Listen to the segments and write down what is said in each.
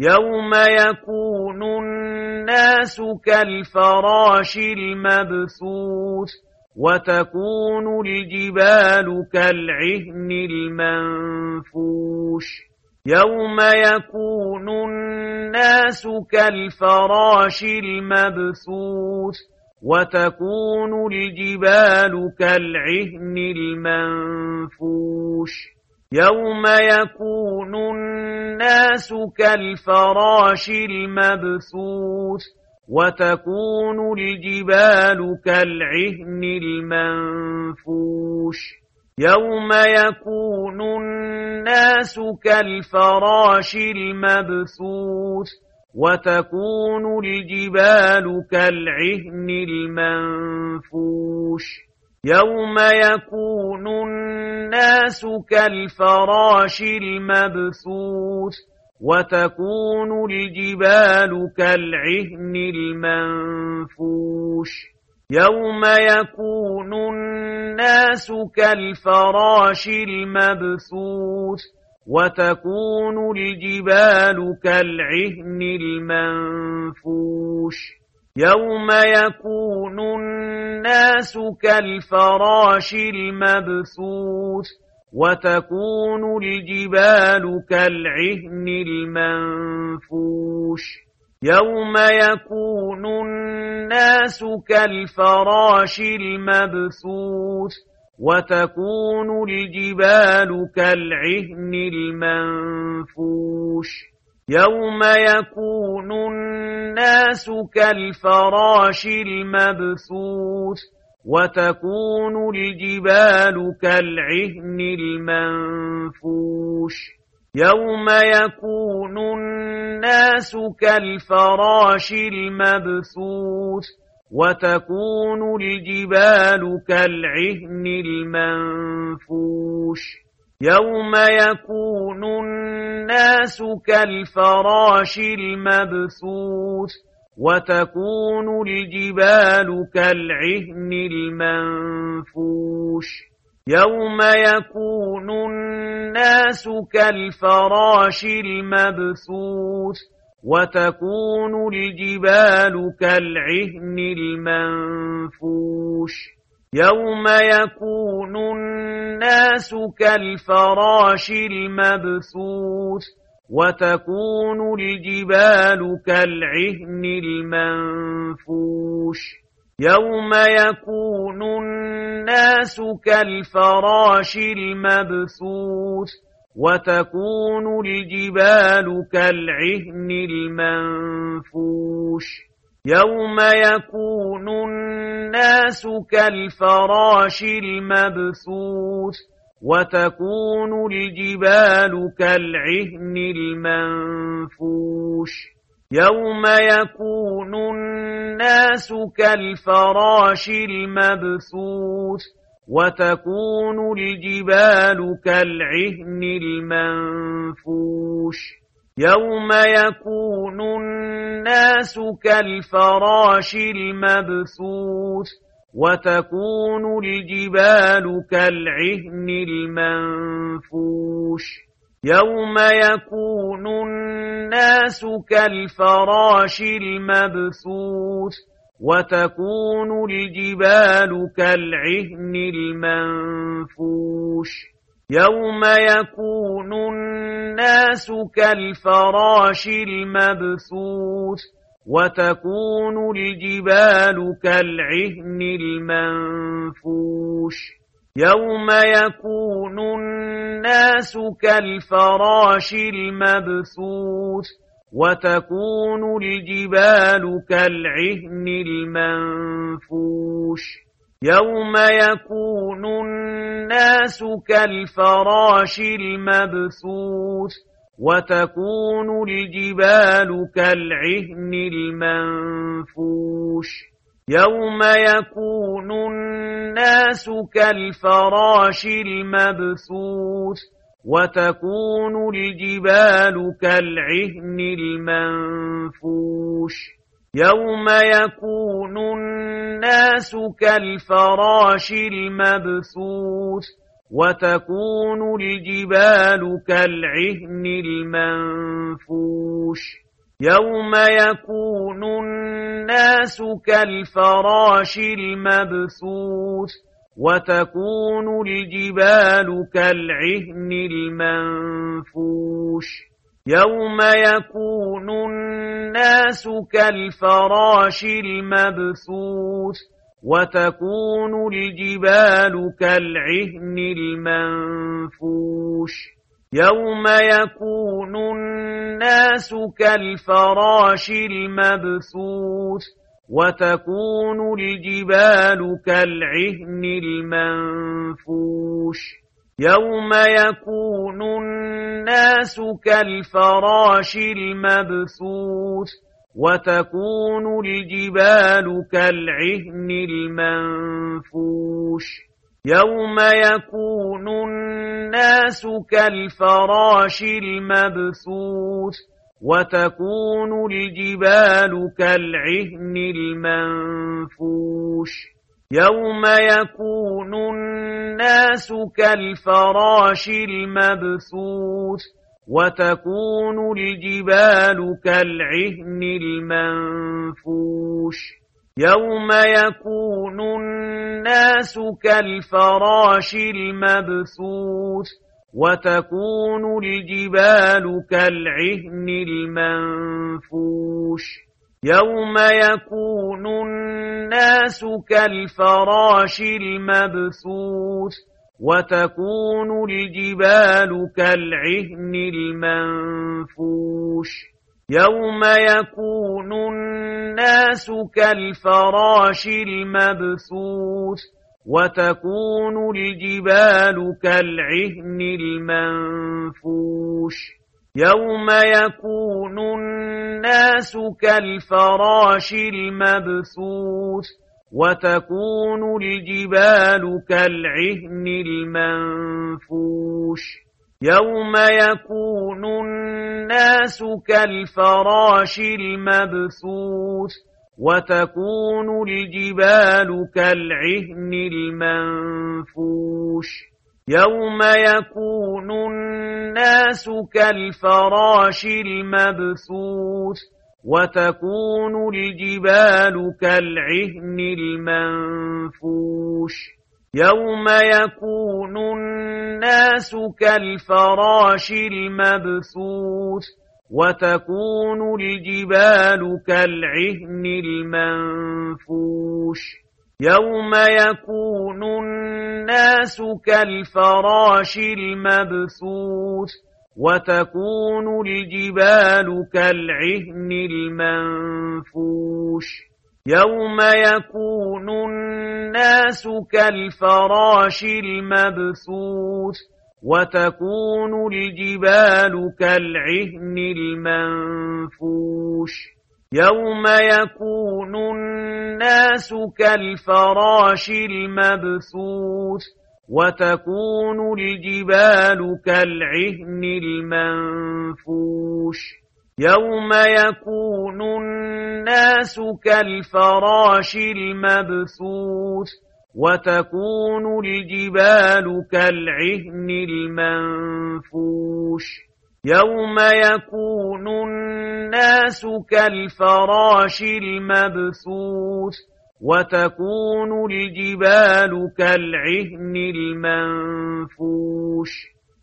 يوم يكون الناس كالفراش المبثوث وتكون الجبال كالعهن المنفوش يوم يكون الناس كالفراش المبثوث وتكون الجبال كالعهن المنفوش يوم يكون الناس كالفراش المبثوث وتكون الجبال كالعهن المنفوش يوم يكون الناس كالفراش المبثوث وتكون الجبال كالعهن المنفوش يوم يكون الناس كالفراش المبثوث وتكون الجبال كالعهن المنفوش يوم يكون الناس كالفراش المبثوث وتكون الجبال كالعهن المنفوش يوم يكون الناس كالفراش المبثوث وتكون الجبال كالعهن المنفوش يوم يكون الناس كالفراش المبثوث وتكون الجبال كالعهن المنفوش يوم يكون الناس كالفراش المبثوث وتكون الجبال كالعهن المنفوش يوم يكون الناس كالفراش المبثوث وتكون الجبال كالعهن المنفوش يوم يكون الناس كالفراش المبثوث وتكون الجبال كالعهن المنفوش يوم يكون الناس كالفراش المبثوث وتكون الجبال كالعهن المنفوش يوم يكون الناس كالفراش المبثوث وتكون الجبال كالعهن المنفوش يوم يكون الناس كالفراش المبثوث وتكون الجبال كالعهن المنفوش يوم يكون الناس كالفراش المبثوث وتكون الجبال كالعهن المنفوش يوم يكون الناس كالفراش المبثوث وتكون الجبال كالعهن المنفوش يوم يكون الناس كالفراش المبثوث وتكون الجبال كالعهن المنفوش يوم يكون الناس كالفراش المبثوث وتكون الجبال كالعهن المنفوش يوم يكون الناس كالفراش المبثوث وتكون الجبال كالعهن المنفوش يوم يكون الناس كالفراش المبثوث وتكون الجبال كالعهن المنفوش يوم يكون الناس كالفراش المبثوث وتكون الجبال كالعهن المنفوش يوم يكون الناس كالفراش المبثوث وتكون الجبال كالعهن المنفوش يوم يكون الناس كالفراش المبثوث وتكون الجبال كالعهن المنفوش يوم يكون الناس كالفراش المبثوث وتكون الجبال كالعهن المنفوش يوم يكون الناس كالفراش المبثوث وتكون الجبال كالعهن المنفوش يوم يكون الناس كالفراش المبثوث وتكون الجبال كالعهن المنفوش يوم يكون الناس كالفراش المبثوث وتكون الجبال كالعهن المنفوش يوم يكون الناس كالفراش المبثوث وتكون الجبال كالعهن المنفوش يوم يكون الناس كالفراش المبثوث وتكون الجبال كالعهن المنفوش يوم يكون الناس كالفراش المبثوث وتكون الجبال كالعهن المنفوش يوم يكون الناس كالفراش المبثوث وتكون الجبال كالعهن المنفوش يوم يكون الناس كالفراش المبثوث وتكون الجبال كالعهن المنفوش يوم يكون الناس كالفراش المبثوث وتكون الجبال كالعهن المنفوش يوم يكون الناس كالفراش المبثوث وتكون الجبال كالعهن المنفوش يوم يكون الناس كالفراش المبثوث وتكون الجبال كالعهن المنفوش يوم يكون الناس كالفراش المبثوث وتكون الجبال كالعهن المنفوش يوم يكون الناس كالفراش المبثوث وتكون الجبال كالعهن المنفوش يوم يكون الناس كالفراش المبثوث وتكون الجبال كالعهن المنفوش يوم يكون الناس كالفراش المبثوث وتكون الجبال كالعهن المنفوش يوم يكون الناس كالفراش المبثوث وتكون الجبال كالعهن المنفوش يوم يكون الناس كالفراش المبثوث وتكون الجبال كالعهن المنفوش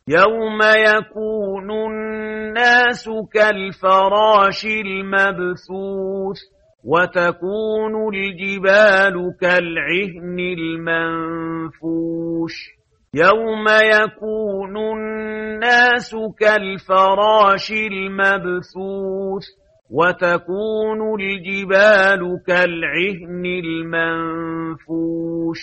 يوم يكون الناس كالفراش المبثوث وتكون الجبال كالعهن المنفوش يوم يكون الناس كالفراش المبثوث وتكون الجبال كالعهن المنفوش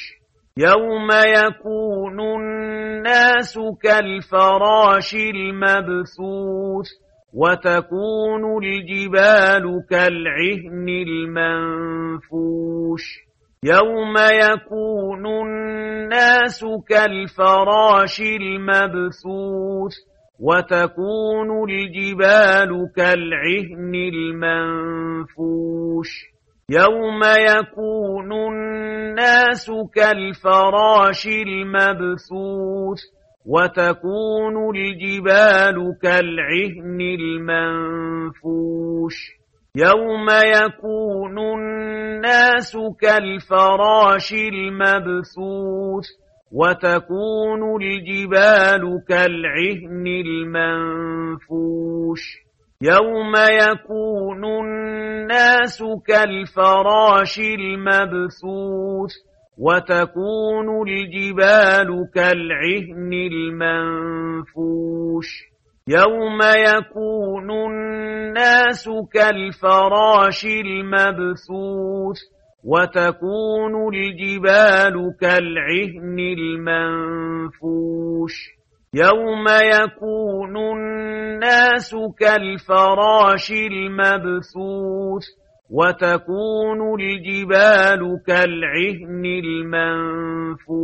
يوم يكون الناس كالفراش المبثوث وتكون الجبال كالعهن المنفوش يوم يكون الناس كالفراش المبثوث وتكون الجبال كالعهن المنفوش يوم يكون الناس كالفراش المبثوث وتكون الجبال كالعهن المنفوش يوم يكون الناس كالفراش المبثوث وتكون الجبال كالعهن المنفوش يوم يكون الناس كالفراش المبثوث وتكون الجبال كالعهن المنفوش يوم يكون الناس كالفراش المبثوث وتكون الجبال كالعهن المنفوش يوم يكون الناس كالفراش المبثوث وتكون الجبال كالعهن المنفوش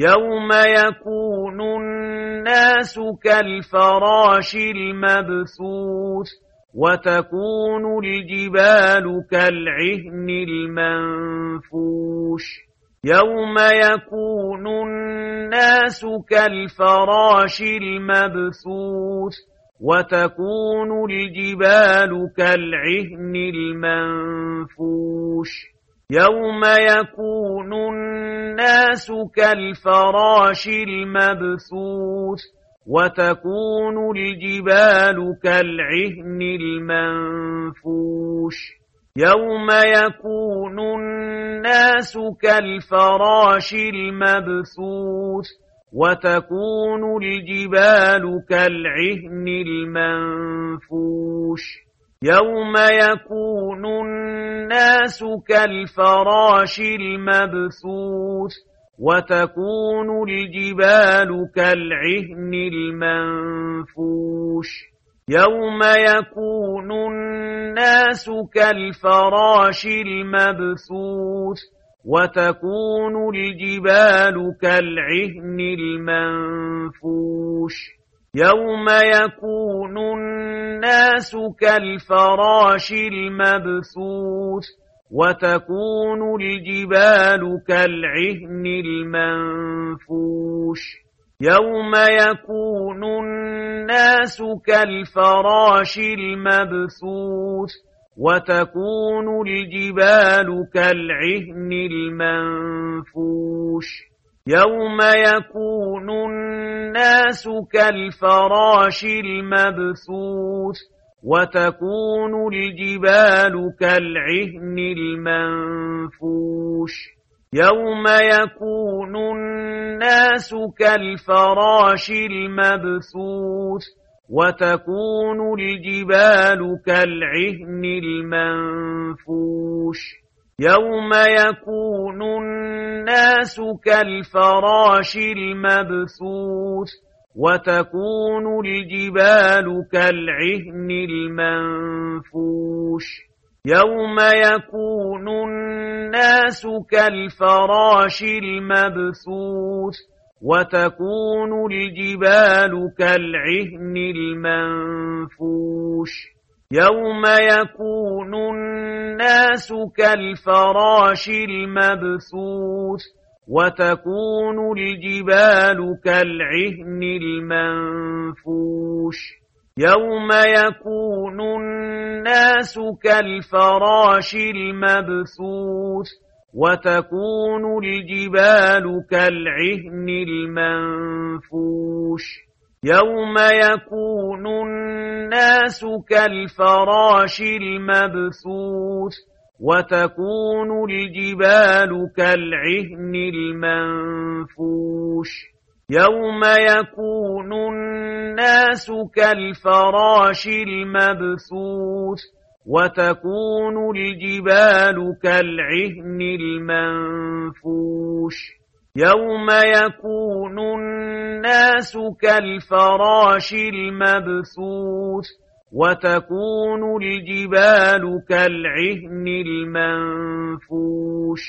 يوم يكون الناس كالفراش المبثوث وتكون الجبال كالعهن المنفوش يوم يكون الناس كالفراش المبثوث وتكون الجبال كالعهن المنفوش يوم يكون الناس كالفراش المبثوث وتكون الجبال كالعهن المنفوش يوم يكون الناس كالفراش المبثوث وتكون الجبال كالعهن المنفوش يوم يكون الناس كالفراش المبثوث وتكون الجبال كالعهن المنفوش يوم يكون الناس كالفراش المبثوث وتكون الجبال كالعهن المنفوش يوم يكون الناس كالفراش المبثوث وتكون الجبال كالعهن المنفوش يوم يكون الناس كالفراش المبثوث وتكون الجبال كالعهن المنفوش يوم يكون الناس كالفراش المبثوث وتكون الجبال كالعهن المنفوش يوم يكون الناس كالفراش المبثوث وتكون الجبال كالعهن المنفوش يوم يكون الناس كالفراش المبثوث وتكون الجبال كالعهن المنفوش يوم يكون الناس كالفراش المبثوث وتكون الجبال كالعهن المنفوش يوم يكون الناس كالفراش المبثوث وتكون الجبال كالعهن المنفوش يوم يكون الناس كالفراش المبثوث وتكون الجبال كالعهن المنفوش يوم يكون الناس كالفراش المبثوث وتكون الجبال كالعهن المنفوش يوم يكون الناس كالفراش المبثوث وتكون الجبال كالعهن المنفوش يوم يكون الناس كالفراش المبثوث وتكون الجبال كالعهن المنفوش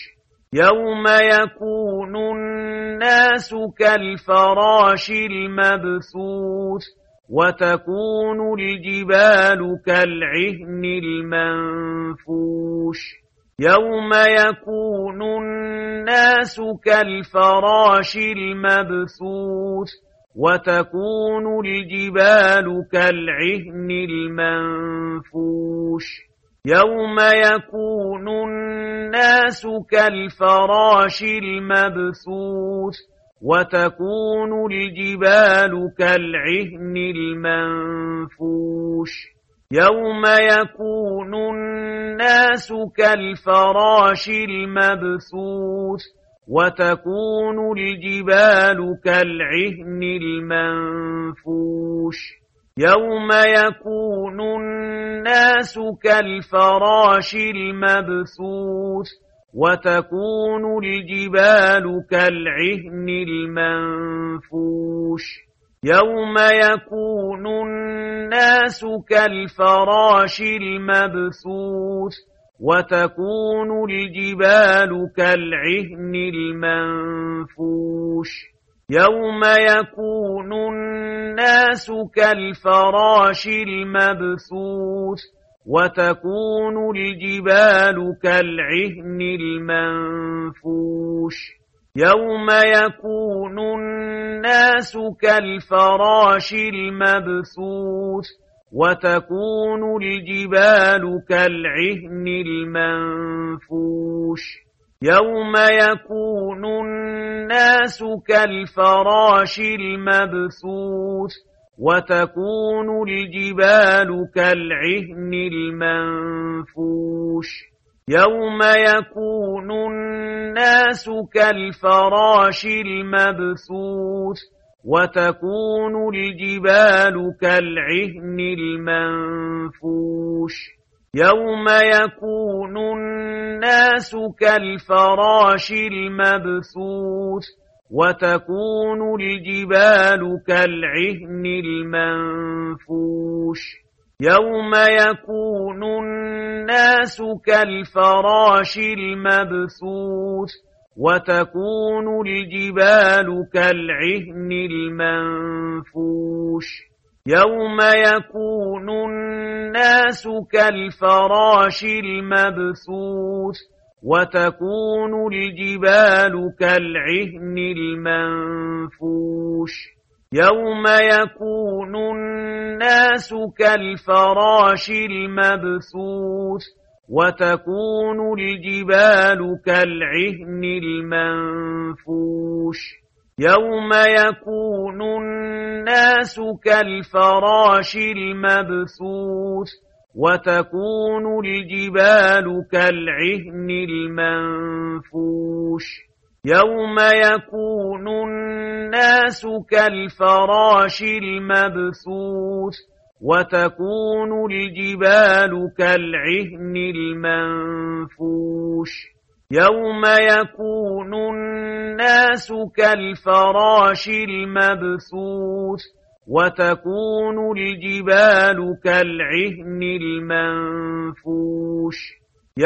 يوم يكون الناس كالفراش المبثوث وتكون الجبال كالعهن المنفوش يوم يكون الناس كالفراش المبثوث وتكون الجبال كالعهن المنفوش يوم يكون الناس كالفراش المبثوث وتكون الجبال كالعهن المنفوش يوم يكون الناس كالفراش المبثوث وتكون الجبال كالعهن المنفوش يوم يكون الناس كالفراش المبثوث وتكون الجبال كالعهن المنفوش يوم يكون الناس كالفراش المبثوث وتكون الجبال كالعهن المنفوش يوم يكون الناس كالفراش المبثوث وتكون الجبال كالعهن المنفوش يوم يكون الناس كالفراش المبثوث وتكون الجبال كالعهن المنفوش يوم يكون الناس كالفراش المبثوث وتكون الجبال كالعهن المنفوش يوم يكون الناس كالفراش المبثوث وتكون الجبال كالعهن المنفوش يوم يكون الناس كالفراش المبثوث وتكون الجبال كالعهن المنفوش يوم يكون الناس كالفراش المبثوث وتكون الجبال كالعهن المنفوش يوم يكون الناس كالفراش المبثوث وتكون الجبال كالعهن المنفوش يوم يكون الناس كالفراش المبثوث وتكون الجبال كالعهن المنفوش يوم يكون الناس كالفراش المبثوث وتكون الجبال كالعهن المنفوش يوم يكون الناس كالفراش المبثوث وتكون الجبال كالعهن المنفوش يوم يكون الناس كالفراش المبثوث وتكون الجبال كالعهن المنفوش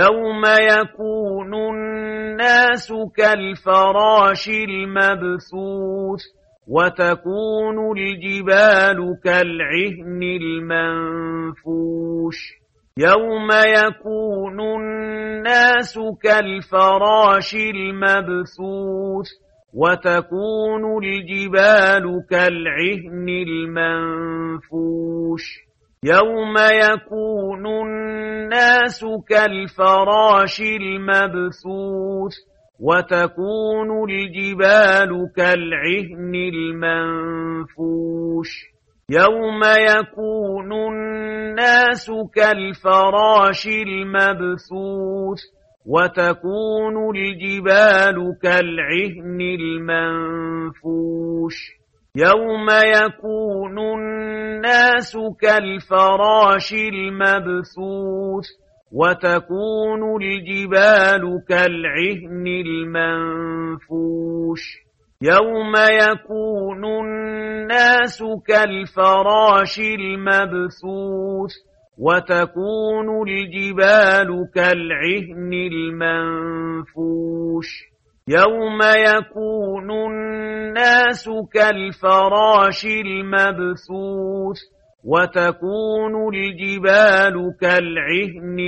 يوم يكون الناس كالفراش المبثوث وتكون الجبال كالعهن المنفوش يوم يكون الناس كالفراش المبثوث وتكون الجبال كالعهن المنفوش يوم يكون الناس كالفراش المبثوث وتكون الجبال كالعهن المنفوش يوم يكون الناس كالفراش المبثوث وتكون الجبال كالعهن المنفوش يوم يكون الناس كالفراش المبثوث وتكون الجبال كالعهن المنفوش يوم يكون الناس كالفراش المبثوث وتكون الجبال كالعهن المنفوش يوم يكون الناس كالفراش المبثوث وتكون الجبال كالعهن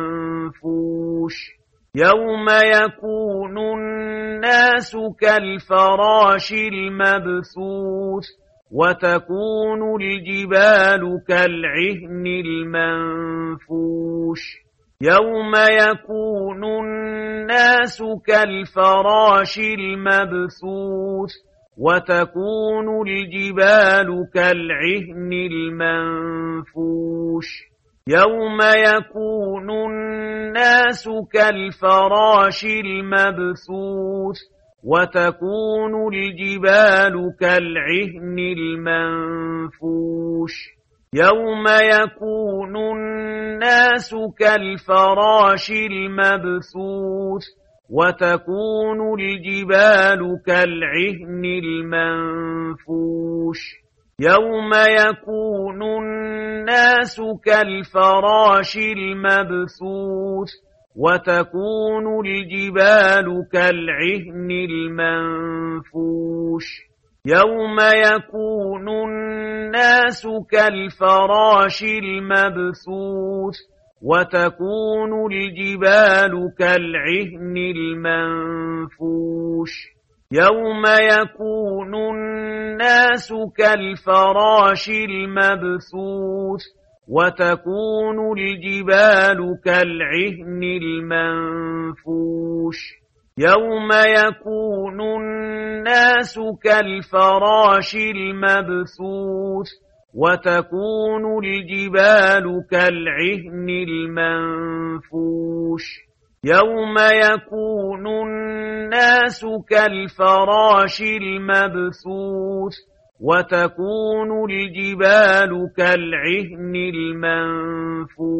المنفوش يوم يكون الناس كالفراش المبثوث وتكون الجبال كالعهن المنفوش يوم يكون الناس كالفراش المبثوث وتكون الجبال كالعهن المنفوش يوم يكون الناس كالفراش المبثوث وتكون الجبال كالعهن المنفوش يوم يكون الناس كالفراش المبثوث وتكون الجبال كالعهن المنفوش يوم يكون الناس كالفراش المبثوث وتكون الجبال كالعهن المنفوش يوم يكون الناس كالفراش المبثوث وتكون الجبال كالعهن المنفوش يوم يكون الناس كالفراش المبثوث وتكون الجبال كالعهن المنفوش يوم يكون الناس كالفراش المبثوث وتكون الجبال كالعهن المنفوش يوم يكون الناس كالفراش المبثوث وتكون الجبال كالعهن المنفوش